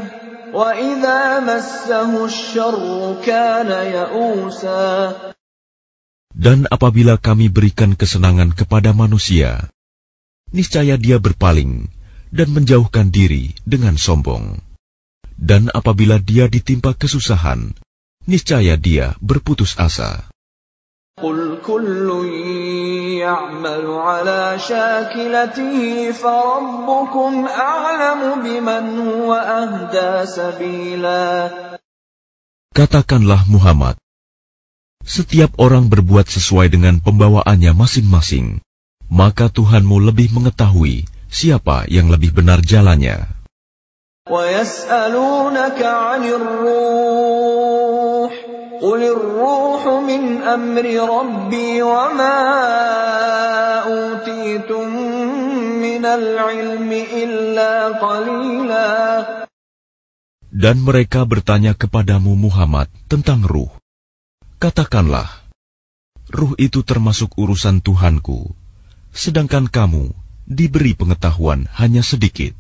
وإذا مسه الشر كان يئوسا Dan apabila kami berikan kesenangan kepada manusia, niscaya dia berpaling dan menjauhkan diri dengan sombong. Dan apabila dia ditimpa kesusahan, niscaya dia berputus asa. قل كل يعمل على شاكلته فربكم أعلم بمن هو أهدى سبيلا Katakanlah Muhammad, setiap orang berbuat sesuai dengan pembawaannya masing-masing, maka Tuhanmu lebih mengetahui siapa yang lebih benar jalannya. ويسألونك عن الروح قل الروح من أمر ربي وما أوتيتم من العلم إلا قليلا Dan mereka bertanya kepadamu Muhammad tentang ruh. Katakanlah, ruh itu termasuk urusan Tuhanku, sedangkan kamu diberi pengetahuan hanya sedikit.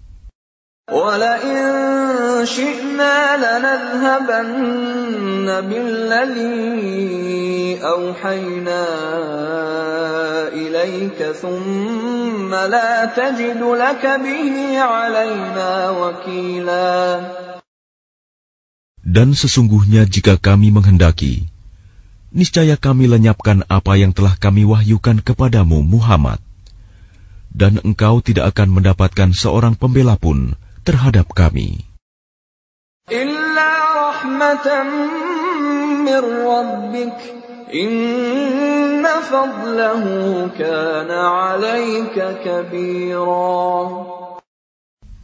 ولئن شئنا لنذهبن بالذي أوحينا إليك ثم لا تجد لك به علينا وكيلا Dan sesungguhnya jika kami menghendaki, niscaya kami lenyapkan apa yang telah kami wahyukan kepadamu Muhammad. dan engkau tidak akan mendapatkan seorang pembela pun terhadap kami.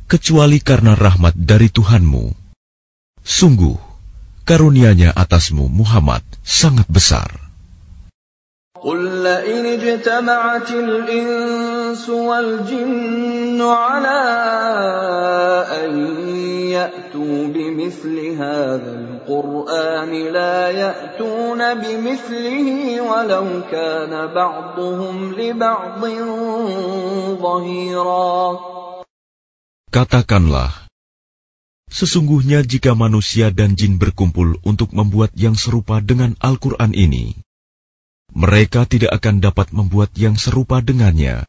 Kecuali karena rahmat dari Tuhanmu. Sungguh, karunianya atasmu Muhammad sangat besar. قل لئن اجتمعت الإنس والجن على أن يأتوا بمثل هذا القرآن لا يأتون بمثله ولو كان بعضهم لبعض ظهيرا Katakanlah, sesungguhnya jika manusia dan jin berkumpul untuk membuat yang serupa dengan Al-Quran ini, mereka tidak akan dapat membuat yang serupa dengannya,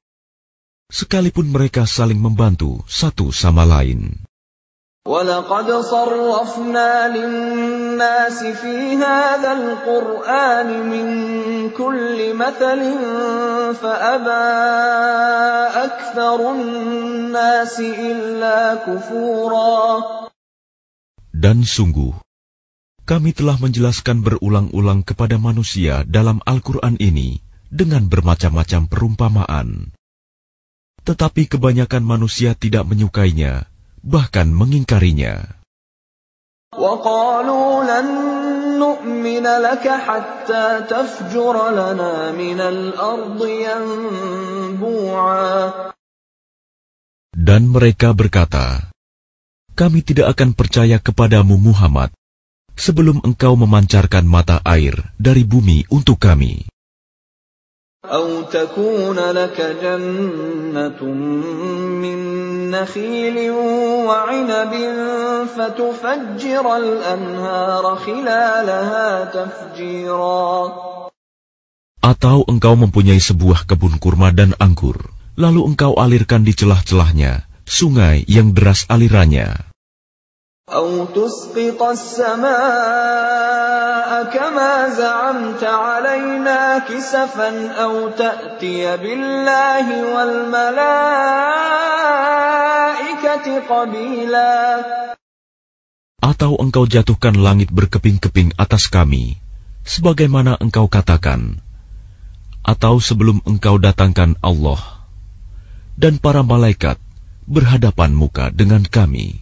sekalipun mereka saling membantu satu sama lain. ولقد صرفنا للناس في هذا القرآن من كل مثل فأبى أكثر الناس إلا كفورا Dan sungguh, kami telah menjelaskan berulang-ulang kepada manusia dalam Al-Quran ini dengan bermacam-macam perumpamaan. Tetapi kebanyakan manusia tidak menyukainya, bahkan mengingkarinya. وقالوا لن نؤمن لك حتى تفجر لنا من الأرض ينبوعا Dan mereka berkata, Kami tidak akan percaya kepadamu Muhammad sebelum engkau memancarkan mata air dari bumi untuk kami. أو تكون لك جنة من نخيل وعنب فتفجر الأنهار خلالها تفجيرا Atau engkau mempunyai sebuah kebun kurma dan anggur, lalu engkau alirkan di celah-celahnya sungai yang deras alirannya. أو تسقط السماء كما زعمت علينا كسفا أو تأتي بالله والملائكة قبيلا Atau engkau jatuhkan langit berkeping-keping atas kami, sebagaimana engkau katakan. Atau sebelum engkau datangkan Allah dan para malaikat berhadapan muka dengan kami.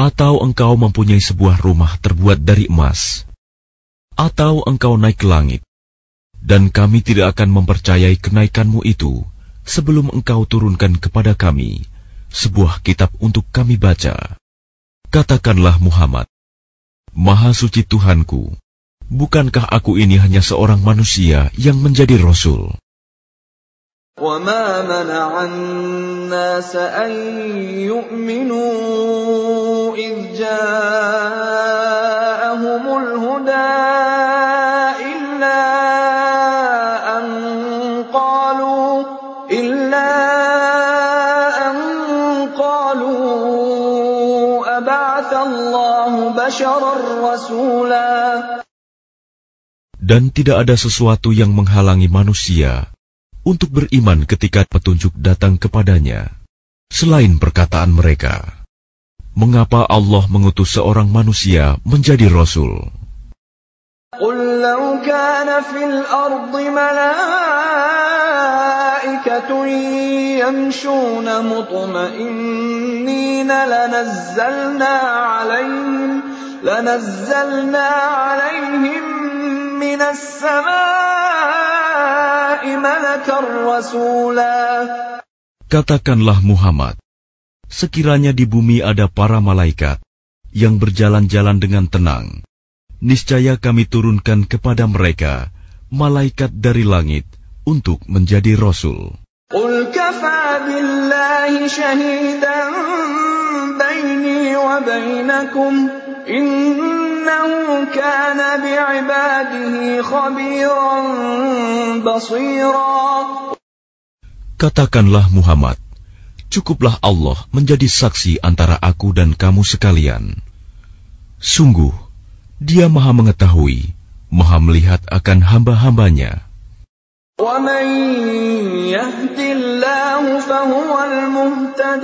Atau engkau mempunyai sebuah rumah terbuat dari emas, atau engkau naik ke langit, dan kami tidak akan mempercayai kenaikanmu itu sebelum engkau turunkan kepada kami sebuah kitab untuk kami baca. Katakanlah Muhammad, Maha suci Tuhanku, bukankah aku ini hanya seorang manusia yang menjadi Rasul? وما منع الناس أن يؤمنوا إذ جاءهم الهدى إلا أن قالوا إلا أن قالوا أبعث الله بشرا رسولا Dan tidak ada sesuatu yang menghalangi manusia untuk beriman ketika petunjuk datang kepadanya, selain perkataan mereka. Mengapa Allah mengutus seorang manusia menjadi Rasul? قل لو كان في الأرض ملائكة يمشون مطمئنين لنزلنا عليهم لنزلنا عليهم من السماء ملكا رسولا Katakanlah Muhammad, sekiranya di bumi ada para malaikat yang berjalan-jalan dengan tenang, niscaya kami turunkan kepada mereka malaikat dari langit untuk menjadi rasul. كفى بالله شهيدا بيني وبينكم إنه كان بعباده خبيرا بصيرا Katakanlah Muhammad, cukuplah Allah menjadi saksi antara aku dan kamu sekalian. Sungguh, dia maha mengetahui, maha melihat akan hamba-hambanya. ومن يهد الله فهو المهتد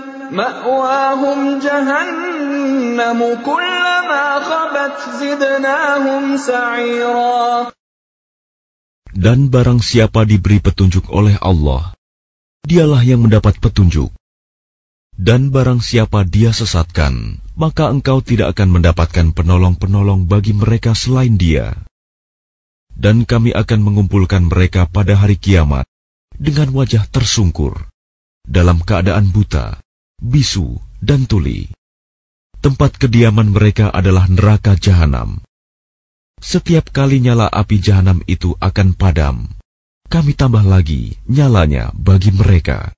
مأواهم جهنم كلما خبت زدناهم سعيرا Dan barang siapa diberi petunjuk oleh Allah, dialah yang mendapat petunjuk. Dan barang siapa dia sesatkan, maka engkau tidak akan mendapatkan penolong-penolong bagi mereka selain dia. Dan kami akan mengumpulkan mereka pada hari kiamat dengan wajah tersungkur, dalam keadaan buta, bisu, dan tuli. Tempat kediaman mereka adalah neraka jahanam. Setiap kali nyala api jahanam itu akan padam, kami tambah lagi nyalanya bagi mereka.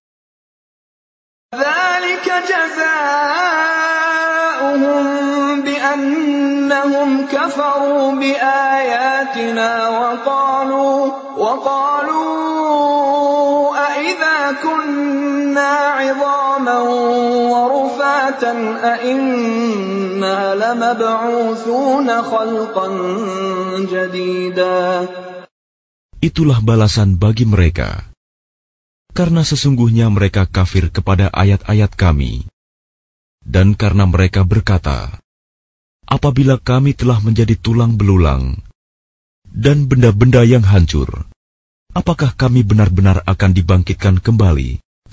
ذلك جزاؤهم بأنهم كفروا بآياتنا وقالوا وقالوا أإذا كنا عظاما ورفاتا أإنا لمبعوثون خلقا جديدا Itulah balasan bagi mereka. Karena sesungguhnya mereka kafir kepada ayat-ayat kami. Dan karena mereka berkata, Apabila kami telah menjadi tulang belulang dan benda-benda yang hancur, apakah kami benar-benar akan dibangkitkan kembali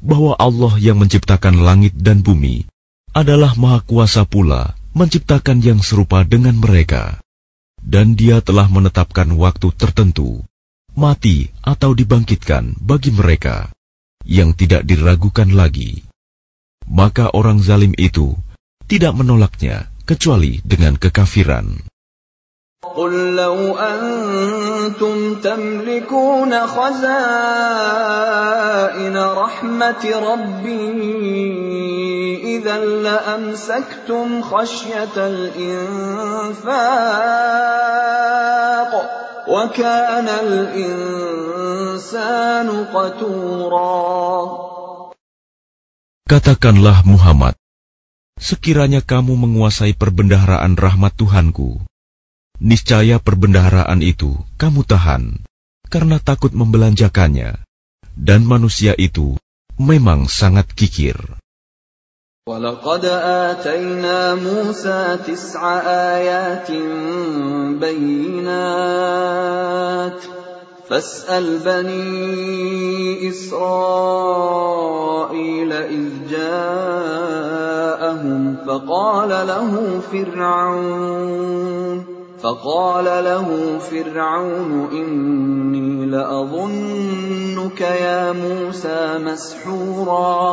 bahwa Allah yang menciptakan langit dan bumi adalah Maha Kuasa pula menciptakan yang serupa dengan mereka, dan Dia telah menetapkan waktu tertentu, mati atau dibangkitkan bagi mereka yang tidak diragukan lagi. Maka orang zalim itu tidak menolaknya kecuali dengan kekafiran. قل لو أنتم تملكون خزائن رحمة ربي إذا لأمسكتم خشية الإنفاق وكان الإنسان قتورا Katakanlah Muhammad, sekiranya kamu menguasai perbendaharaan rahmat Tuhanku, niscaya perbendaharaan itu kamu tahan karena takut membelanjakannya, dan manusia itu memang sangat kikir. ولقد آتينا موسى تسع آيات بينات فاسأل بني إسرائيل إذ جاءهم فقال له فرعون فقال له فرعون إني لأظنك يا موسى مسحورا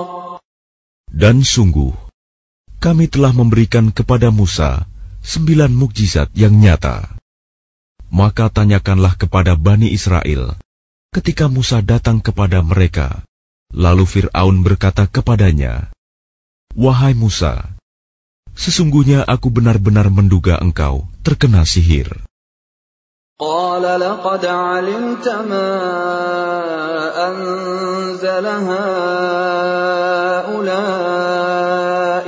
Dan sungguh, kami telah memberikan kepada Musa sembilan mukjizat yang nyata. Maka tanyakanlah kepada Bani Israel ketika Musa datang kepada mereka. Lalu Fir'aun berkata kepadanya, Wahai Musa, sesungguhnya aku benar-benar menduga engkau terkena sihir. قال لقد علمت ما أنزل هؤلاء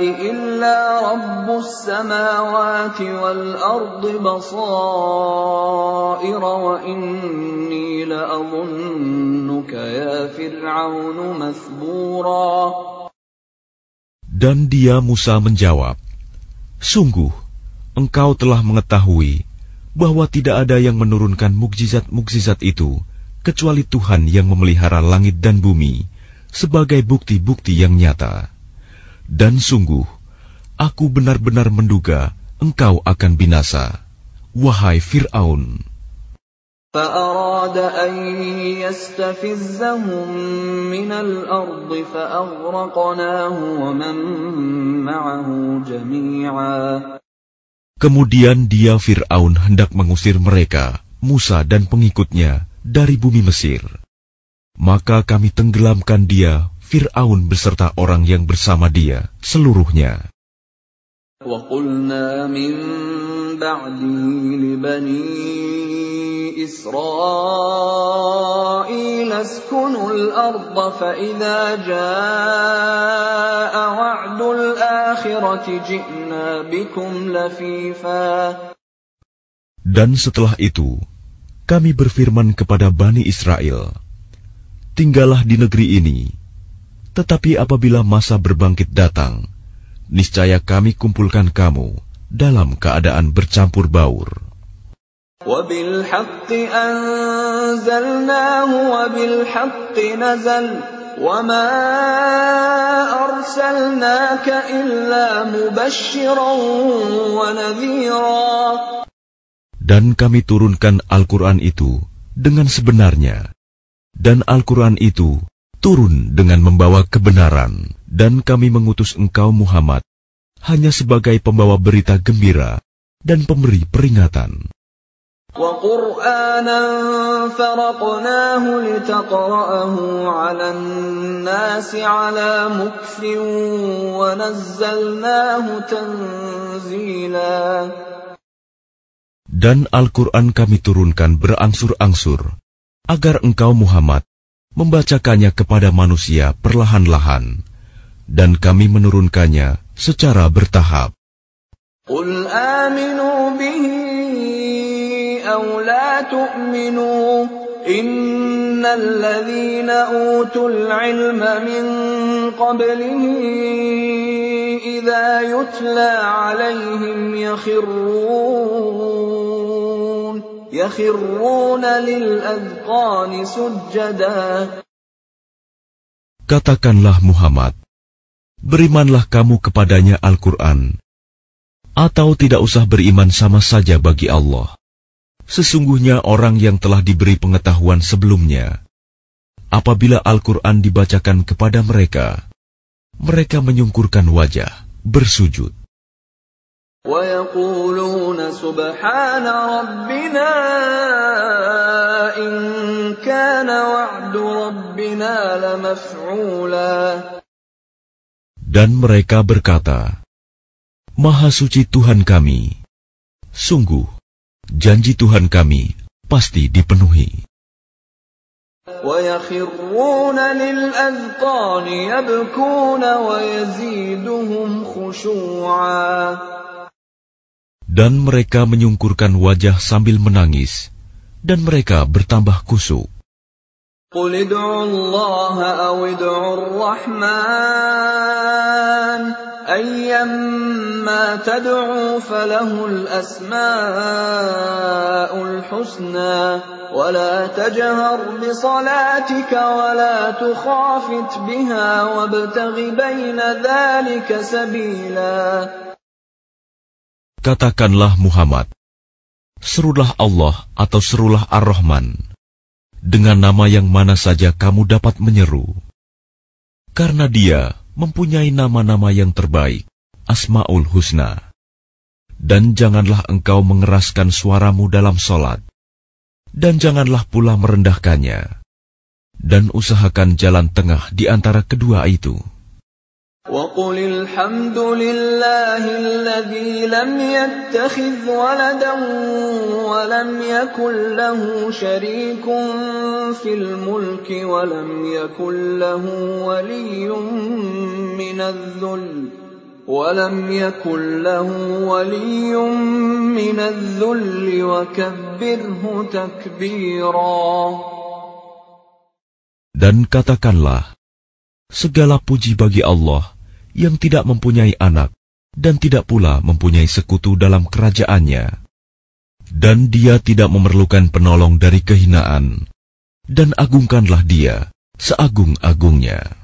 إلا رب السماوات والأرض بصائر وإني لأظنك يا فرعون مثبورا Dan dia Musa menjawab, Sungguh, engkau telah mengetahui bahwa tidak ada yang menurunkan mukjizat-mukjizat itu kecuali Tuhan yang memelihara langit dan bumi sebagai bukti-bukti yang nyata. Dan sungguh, aku benar-benar menduga engkau akan binasa, wahai Fir'aun. فأراد أن يستفزهم من الأرض فأغرقناه ومن معه جميعا Kemudian dia Fir'aun hendak mengusir mereka, Musa dan pengikutnya, dari bumi Mesir. Maka kami tenggelamkan dia, Fir'aun beserta orang yang bersama dia, seluruhnya. وَقُلْنَا مِن بَعْدِهِ لِبَنِي إِسْرَائِيلَ اسْكُنُوا الْأَرْضَ فَإِذَا جَاءَ وَعْدُ الْآخِرَةِ جِئْنَا بِكُمْ لَفِيفًا Dan setelah itu, kami berfirman kepada Bani Israel, Tinggallah di negeri ini, tetapi apabila masa berbangkit datang, niscaya kami kumpulkan kamu dalam keadaan bercampur baur. Dan kami turunkan Al-Quran itu dengan sebenarnya. Dan Al-Quran itu turun dengan membawa kebenaran, dan kami mengutus engkau Muhammad hanya sebagai pembawa berita gembira dan pemberi peringatan. Dan Al-Quran kami turunkan berangsur-angsur, agar engkau Muhammad membacakannya kepada manusia perlahan-lahan, dan kami menurunkannya secara bertahap. Qul aminu bihi aw la tu'minu innalladhina utul ilma min qablihi idza yutla alaihim yakhirun Katakanlah Muhammad, berimanlah kamu kepadanya Al-Quran, atau tidak usah beriman sama saja bagi Allah. Sesungguhnya orang yang telah diberi pengetahuan sebelumnya, apabila Al-Quran dibacakan kepada mereka, mereka menyungkurkan wajah, bersujud وَيَقُولُونَ سُبْحَانَ رَبِّنَا إِن كَانَ وَعْدُ رَبِّنَا لَمَفْعُولًا Dan mereka berkata, Maha suci Tuhan kami, sungguh janji Tuhan kami pasti dipenuhi. وَيَخِرُّونَ لِلْأَذْقَانِ يَبْكُونَ وَيَزِيدُهُمْ خُشُوعًا Dan mereka menyungkurkan wajah sambil menangis, dan mereka bertambah kusuk. قُلِ ادْعُوا اللَّهَ أَوِ ادْعُوا الرَّحْمَٰنَ أَيًّمَّا تَدْعُوا فَلَهُ الْأَسْمَاءُ الْحُسْنَىٰ وَلَا تَجْهَرْ بِصَلَاتِكَ وَلَا تُخَافِتْ بِهَا وَابْتَغِ بَيْنَ ذَٰلِكَ سَبِيلًا Katakanlah Muhammad, serulah Allah atau serulah Ar-Rahman, dengan nama yang mana saja kamu dapat menyeru. Karena dia mempunyai nama-nama yang terbaik, Asma'ul Husna. Dan janganlah engkau mengeraskan suaramu dalam solat. Dan janganlah pula merendahkannya. Dan usahakan jalan tengah di antara kedua itu. وقل الحمد لله الذي لم يتخذ ولدا ولم يكن له شريك في الملك ولم يكن له ولي من الذل ولم يكن له ولي من الذل وكبره تكبيرا. Dan katakanlah, segala puji bagi Allah yang tidak mempunyai anak dan tidak pula mempunyai sekutu dalam kerajaannya. Dan dia tidak memerlukan penolong dari kehinaan, dan agungkanlah dia seagung-agungnya.